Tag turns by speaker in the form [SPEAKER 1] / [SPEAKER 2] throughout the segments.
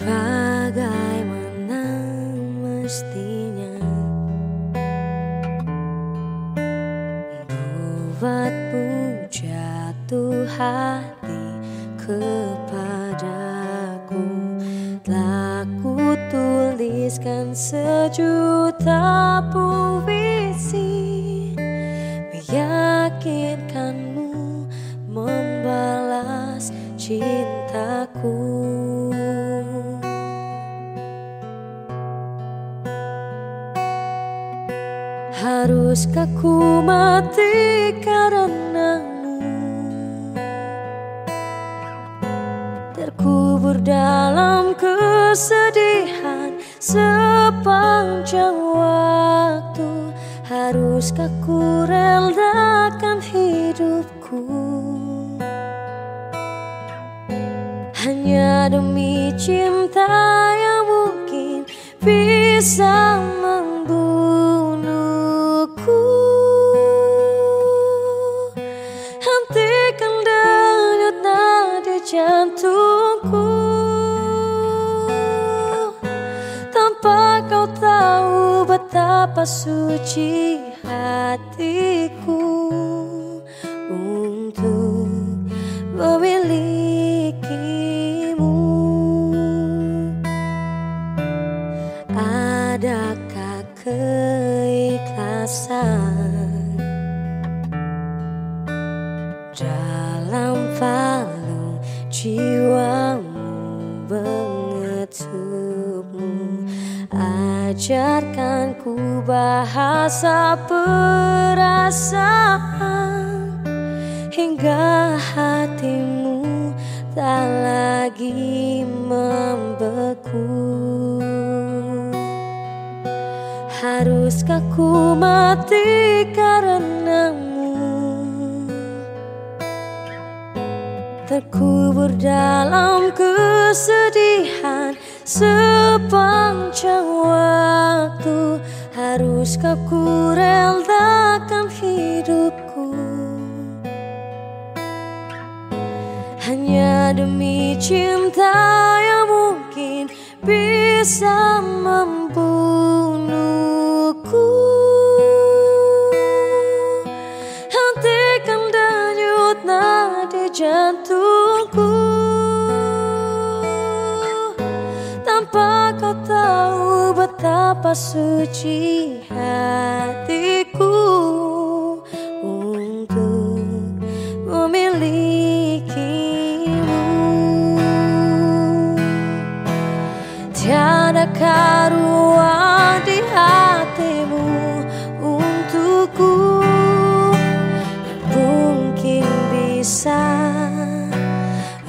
[SPEAKER 1] Bagaimana mestinya? Buatmu jatuh hati kepadaku. Telah tuliskan sejuta puisi. Meyakinkanmu membalas cintaku Haruskah ku mati karenamu Terkubur dalam kesedihan sepanjang waktu. Haruskah ku relakan hidupku? Hanya demi cinta yang mungkin bisa jantungku. Tanpa kau tahu betapa suci hatiku Untuk memilikimu Ajarkan ku bahasa perasaan. Hingga hatimu tak lagi membeku. Haruskah ku mati karenamu? Terkubur dalam kesedihan Sepanjang waktu Haruskah ku relakan hidupku? Hanya demi cinta yang mungkin bisa membunuhku betapa suci hatiku untuk memilikimu? Tiada karuan di hatimu untukku. Mungkin bisa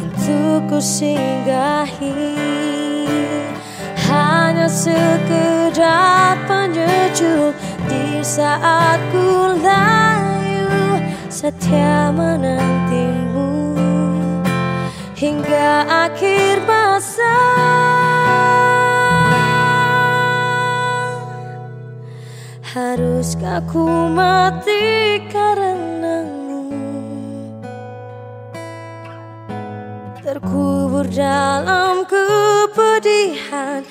[SPEAKER 1] untukku singgahi sekedar penyejuk di saat ku layu setia menantimu. Hingga akhir masa haruskah ku mati karenamu terkubur dalam kepedihan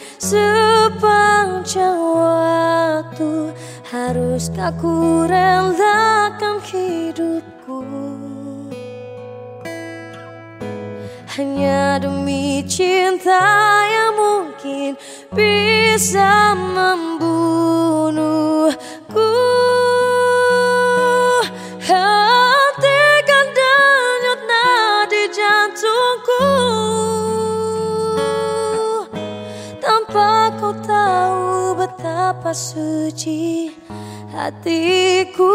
[SPEAKER 1] Sepanjang waktu Haruskah ku relakan hidupku? Hanya demi cinta yang mungkin bisa membunuhku. Hentikan denyut nadi jantungku betapa suci hatiku